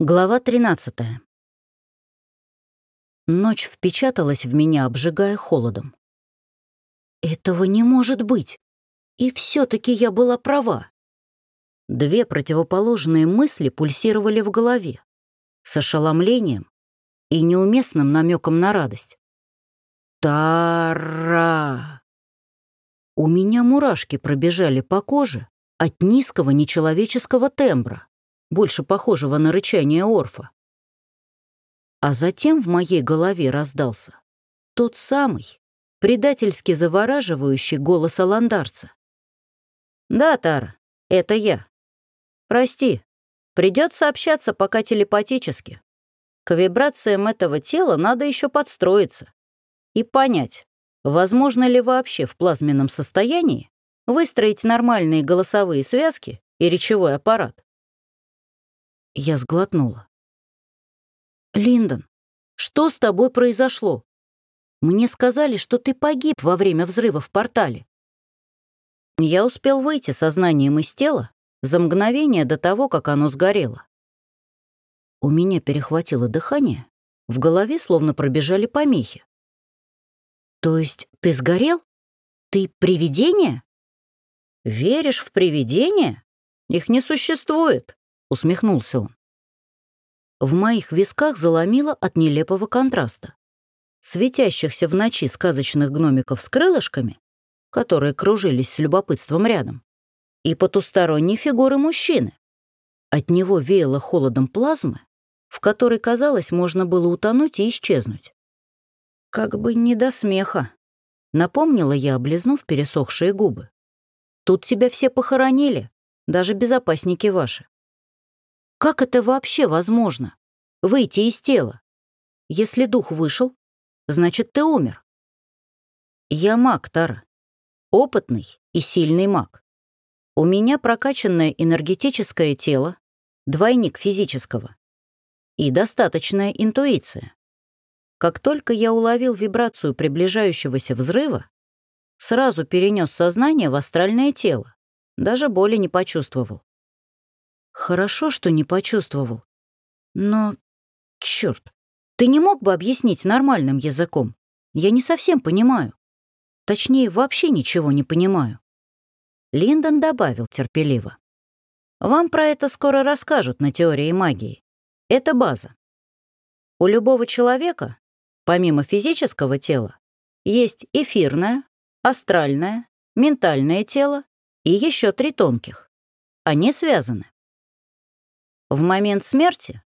Глава 13. Ночь впечаталась в меня, обжигая холодом. Этого не может быть. И все таки я была права. Две противоположные мысли пульсировали в голове. С ошеломлением и неуместным намеком на радость. Тара! У меня мурашки пробежали по коже от низкого нечеловеческого тембра больше похожего на рычание орфа. А затем в моей голове раздался тот самый, предательски завораживающий голос аландарца. «Да, Тара, это я. Прости, придется общаться пока телепатически. К вибрациям этого тела надо еще подстроиться и понять, возможно ли вообще в плазменном состоянии выстроить нормальные голосовые связки и речевой аппарат. Я сглотнула. «Линдон, что с тобой произошло? Мне сказали, что ты погиб во время взрыва в портале». Я успел выйти сознанием из тела за мгновение до того, как оно сгорело. У меня перехватило дыхание, в голове словно пробежали помехи. «То есть ты сгорел? Ты привидение?» «Веришь в привидения? Их не существует», — усмехнулся он. В моих висках заломило от нелепого контраста. Светящихся в ночи сказочных гномиков с крылышками, которые кружились с любопытством рядом, и потусторонней фигуры мужчины. От него веяло холодом плазмы, в которой, казалось, можно было утонуть и исчезнуть. Как бы не до смеха, напомнила я, облизнув пересохшие губы. Тут тебя все похоронили, даже безопасники ваши. Как это вообще возможно? Выйти из тела? Если дух вышел, значит, ты умер. Я маг, Тара. Опытный и сильный маг. У меня прокачанное энергетическое тело, двойник физического и достаточная интуиция. Как только я уловил вибрацию приближающегося взрыва, сразу перенес сознание в астральное тело, даже боли не почувствовал. Хорошо, что не почувствовал. Но, черт, ты не мог бы объяснить нормальным языком? Я не совсем понимаю. Точнее, вообще ничего не понимаю. Линдон добавил терпеливо. Вам про это скоро расскажут на теории магии. Это база. У любого человека, помимо физического тела, есть эфирное, астральное, ментальное тело и еще три тонких. Они связаны. В момент смерти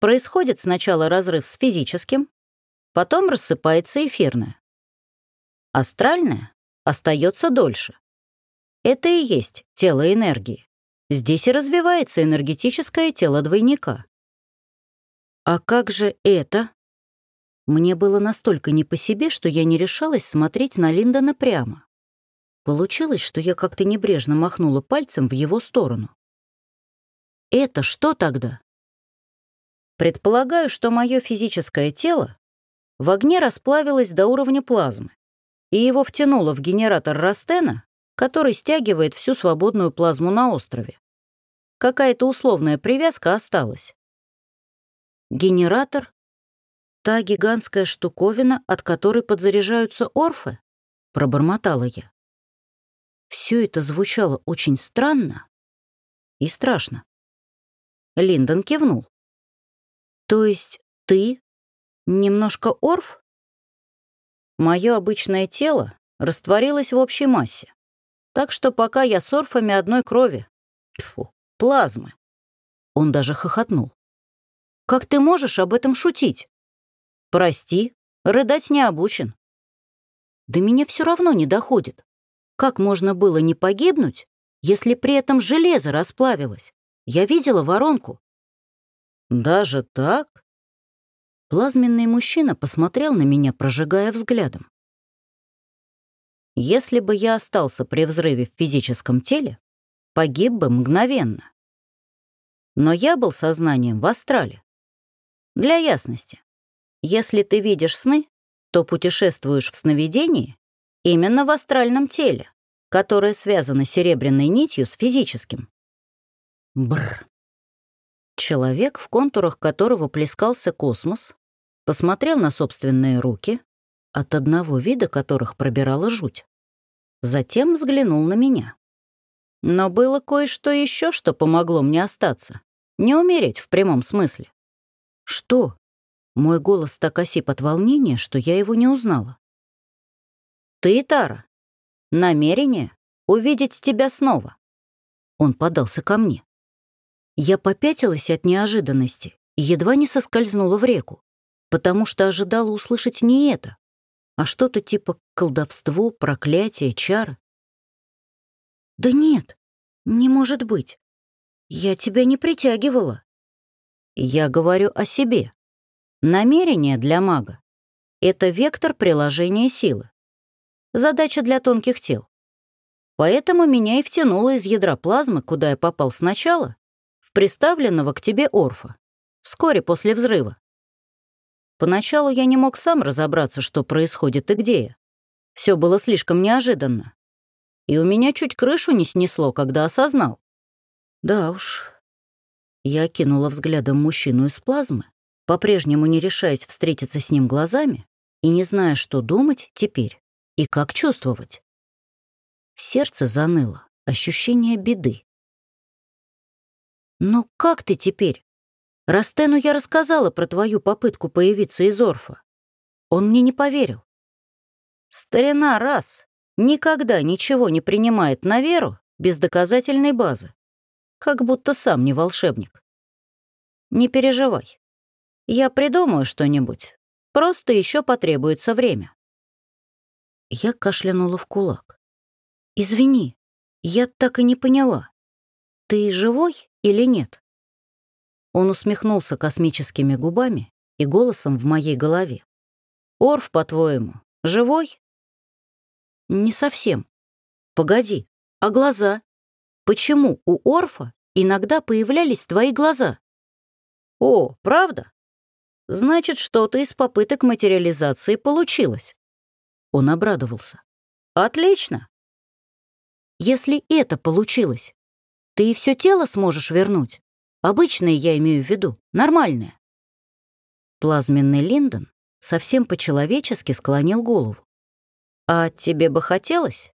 происходит сначала разрыв с физическим, потом рассыпается эфирное. Астральное остается дольше. Это и есть тело энергии. Здесь и развивается энергетическое тело двойника. А как же это? Мне было настолько не по себе, что я не решалась смотреть на Линдона прямо. Получилось, что я как-то небрежно махнула пальцем в его сторону. Это что тогда? Предполагаю, что мое физическое тело в огне расплавилось до уровня плазмы, и его втянуло в генератор Растена, который стягивает всю свободную плазму на острове. Какая-то условная привязка осталась. Генератор — та гигантская штуковина, от которой подзаряжаются орфы? Пробормотала я. Все это звучало очень странно и страшно. Линдон кивнул. «То есть ты немножко орф?» Мое обычное тело растворилось в общей массе, так что пока я с орфами одной крови. Фу, плазмы. Он даже хохотнул. «Как ты можешь об этом шутить?» «Прости, рыдать не обучен». «Да меня все равно не доходит. Как можно было не погибнуть, если при этом железо расплавилось? Я видела воронку». «Даже так?» Плазменный мужчина посмотрел на меня, прожигая взглядом. «Если бы я остался при взрыве в физическом теле, погиб бы мгновенно. Но я был сознанием в астрале. Для ясности, если ты видишь сны, то путешествуешь в сновидении именно в астральном теле, которое связано серебряной нитью с физическим. Бррр. Человек, в контурах которого плескался космос, посмотрел на собственные руки, от одного вида которых пробирала жуть. Затем взглянул на меня. Но было кое-что еще, что помогло мне остаться. Не умереть в прямом смысле. Что? Мой голос так осип от волнения, что я его не узнала. Ты, Тара. Намерение увидеть тебя снова. Он подался ко мне. Я попятилась от неожиданности и едва не соскользнула в реку, потому что ожидала услышать не это, а что-то типа колдовство, проклятие, чара. «Да нет, не может быть. Я тебя не притягивала». «Я говорю о себе. Намерение для мага — это вектор приложения силы. Задача для тонких тел. Поэтому меня и втянуло из ядра плазмы, куда я попал сначала, приставленного к тебе Орфа, вскоре после взрыва. Поначалу я не мог сам разобраться, что происходит и где я. Все было слишком неожиданно. И у меня чуть крышу не снесло, когда осознал. Да уж. Я кинула взглядом мужчину из плазмы, по-прежнему не решаясь встретиться с ним глазами и не зная, что думать теперь и как чувствовать. В сердце заныло ощущение беды. «Но как ты теперь? Растену я рассказала про твою попытку появиться из Орфа. Он мне не поверил». «Старина раз никогда ничего не принимает на веру без доказательной базы, как будто сам не волшебник. Не переживай. Я придумаю что-нибудь, просто еще потребуется время». Я кашлянула в кулак. «Извини, я так и не поняла. Ты живой или нет?» Он усмехнулся космическими губами и голосом в моей голове. «Орф, по-твоему, живой?» «Не совсем. Погоди, а глаза? Почему у Орфа иногда появлялись твои глаза?» «О, правда? Значит, что-то из попыток материализации получилось». Он обрадовался. «Отлично!» «Если это получилось, ты и все тело сможешь вернуть. Обычное я имею в виду, нормальное. Плазменный Линдон совсем по-человечески склонил голову. «А тебе бы хотелось?»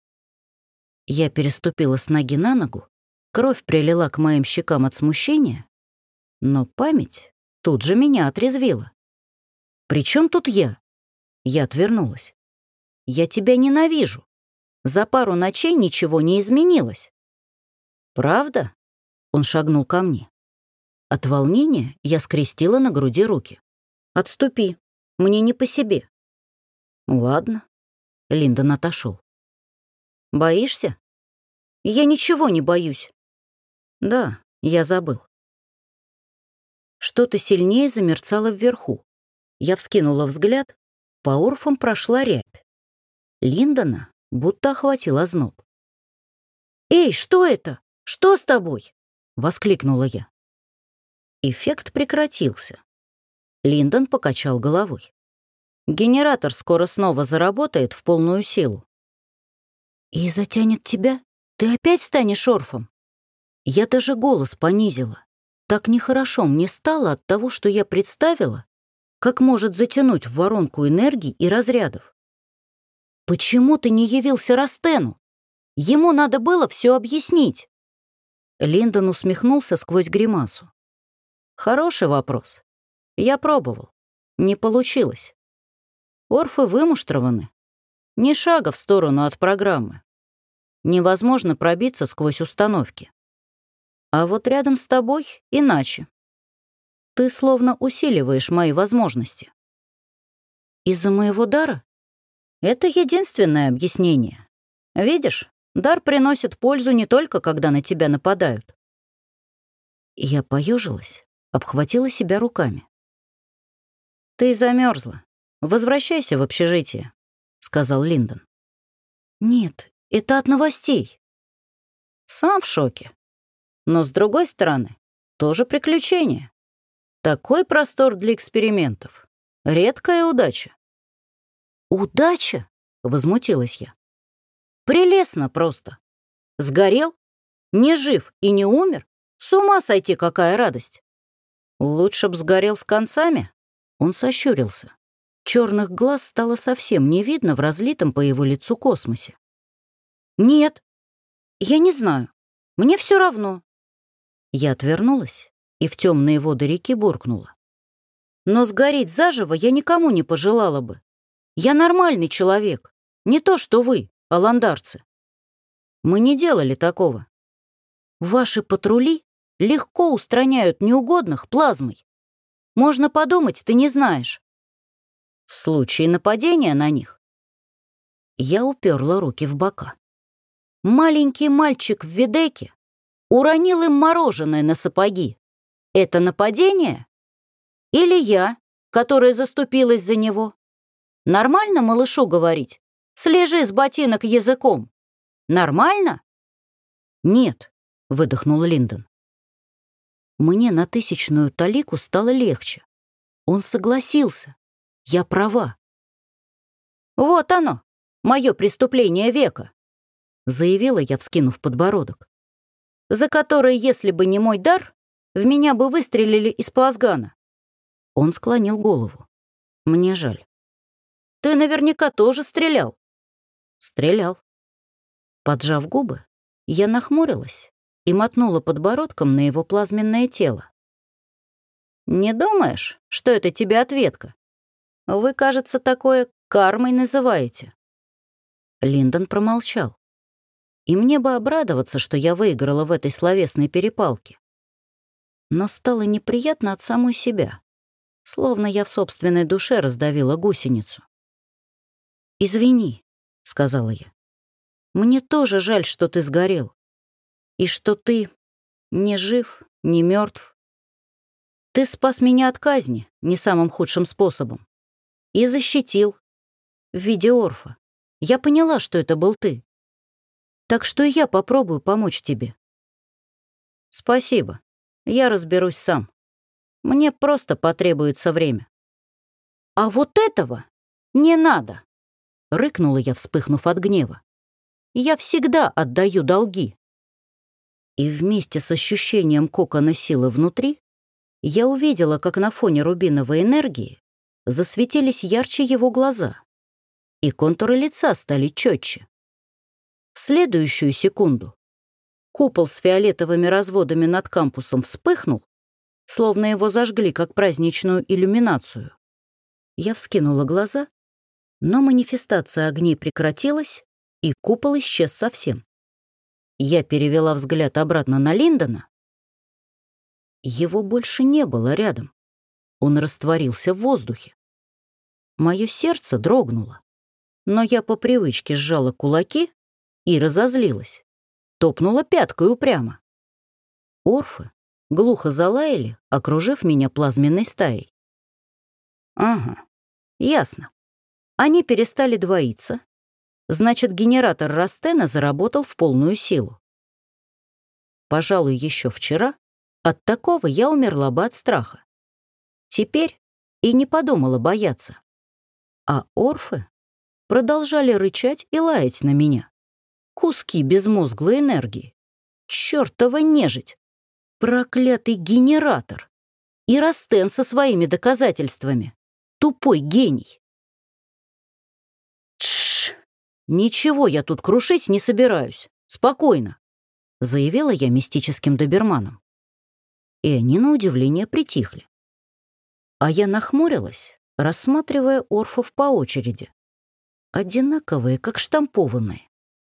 Я переступила с ноги на ногу, кровь прилила к моим щекам от смущения, но память тут же меня отрезвила. «При чем тут я?» Я отвернулась. «Я тебя ненавижу. За пару ночей ничего не изменилось. «Правда?» — он шагнул ко мне. От волнения я скрестила на груди руки. «Отступи, мне не по себе». «Ладно», — Линдон отошел. «Боишься?» «Я ничего не боюсь». «Да, я забыл». Что-то сильнее замерцало вверху. Я вскинула взгляд, по орфам прошла рябь. Линдона будто охватил озноб. «Эй, что это?» «Что с тобой?» — воскликнула я. Эффект прекратился. Линдон покачал головой. «Генератор скоро снова заработает в полную силу». «И затянет тебя? Ты опять станешь орфом?» Я даже голос понизила. Так нехорошо мне стало от того, что я представила, как может затянуть в воронку энергии и разрядов. «Почему ты не явился Растену? Ему надо было все объяснить». Линдон усмехнулся сквозь гримасу. «Хороший вопрос. Я пробовал. Не получилось. Орфы вымуштрованы. Ни шага в сторону от программы. Невозможно пробиться сквозь установки. А вот рядом с тобой иначе. Ты словно усиливаешь мои возможности. Из-за моего дара? Это единственное объяснение. Видишь, Дар приносит пользу не только, когда на тебя нападают. Я поежилась, обхватила себя руками. «Ты замерзла. Возвращайся в общежитие», — сказал Линдон. «Нет, это от новостей». «Сам в шоке. Но, с другой стороны, тоже приключение. Такой простор для экспериментов. Редкая удача». «Удача?» — возмутилась я. Прелестно просто. Сгорел? Не жив и не умер? С ума сойти, какая радость. Лучше б сгорел с концами? Он сощурился. Черных глаз стало совсем не видно в разлитом по его лицу космосе. «Нет, я не знаю. Мне все равно». Я отвернулась и в темные воды реки буркнула. «Но сгореть заживо я никому не пожелала бы. Я нормальный человек, не то что вы, аландарцы. Мы не делали такого. Ваши патрули легко устраняют неугодных плазмой. Можно подумать, ты не знаешь. В случае нападения на них. Я уперла руки в бока. Маленький мальчик в ведеке уронил им мороженое на сапоги. Это нападение? Или я, которая заступилась за него? Нормально малышу говорить? Слежи с ботинок языком. Нормально? Нет, выдохнул Линдон. Мне на тысячную талику стало легче. Он согласился. Я права. «Вот оно, мое преступление века», — заявила я, вскинув подбородок, «за которое, если бы не мой дар, в меня бы выстрелили из плазгана». Он склонил голову. «Мне жаль». «Ты наверняка тоже стрелял». «Стрелял». Поджав губы, я нахмурилась и мотнула подбородком на его плазменное тело. «Не думаешь, что это тебе ответка? Вы, кажется, такое кармой называете». Линдон промолчал. И мне бы обрадоваться, что я выиграла в этой словесной перепалке. Но стало неприятно от самой себя, словно я в собственной душе раздавила гусеницу. «Извини», — сказала я. «Мне тоже жаль, что ты сгорел и что ты не жив, не мертв. Ты спас меня от казни не самым худшим способом и защитил в виде орфа. Я поняла, что это был ты. Так что я попробую помочь тебе. Спасибо. Я разберусь сам. Мне просто потребуется время. А вот этого не надо, рыкнула я, вспыхнув от гнева. Я всегда отдаю долги. И вместе с ощущением кокона силы внутри я увидела, как на фоне рубиновой энергии засветились ярче его глаза, и контуры лица стали четче. В следующую секунду купол с фиолетовыми разводами над кампусом вспыхнул, словно его зажгли как праздничную иллюминацию. Я вскинула глаза, но манифестация огней прекратилась, и купол исчез совсем. Я перевела взгляд обратно на Линдона. Его больше не было рядом. Он растворился в воздухе. Мое сердце дрогнуло, но я по привычке сжала кулаки и разозлилась. Топнула пяткой упрямо. Орфы глухо залаяли, окружив меня плазменной стаей. Ага, ясно. Они перестали двоиться, Значит, генератор Растена заработал в полную силу. Пожалуй, еще вчера от такого я умерла бы от страха. Теперь и не подумала бояться. А орфы продолжали рычать и лаять на меня. Куски безмозглой энергии. Чёртова нежить. Проклятый генератор. И Растен со своими доказательствами. Тупой гений. «Ничего я тут крушить не собираюсь. Спокойно», — заявила я мистическим доберманом. И они на удивление притихли. А я нахмурилась, рассматривая орфов по очереди. Одинаковые, как штампованные.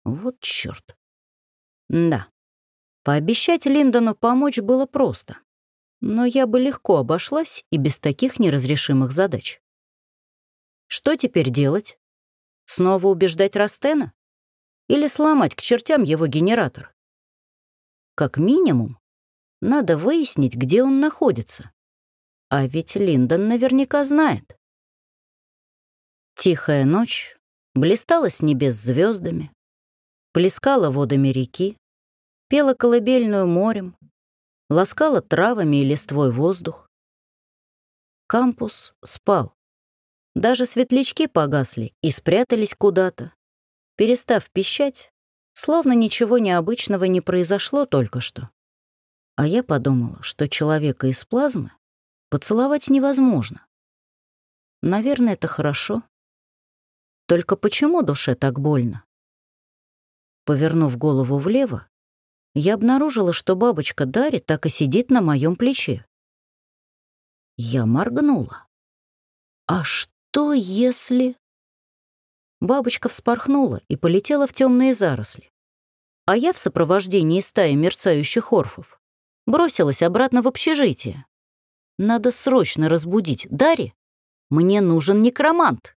Вот чёрт. Да, пообещать Линдону помочь было просто. Но я бы легко обошлась и без таких неразрешимых задач. Что теперь делать? Снова убеждать Растена? Или сломать к чертям его генератор? Как минимум, надо выяснить, где он находится. А ведь Линдон наверняка знает. Тихая ночь блистала с небес звездами, плескала водами реки, пела колыбельную морем, ласкала травами и листвой воздух. Кампус спал. Даже светлячки погасли и спрятались куда-то, перестав пищать, словно ничего необычного не произошло только что. А я подумала, что человека из плазмы Поцеловать невозможно. Наверное, это хорошо. Только почему душе так больно? Повернув голову влево, я обнаружила, что бабочка Дари так и сидит на моем плече. Я моргнула. А что если... Бабочка вспорхнула и полетела в темные заросли. А я в сопровождении стаи мерцающих орфов бросилась обратно в общежитие. Надо срочно разбудить Дари. Мне нужен некромант.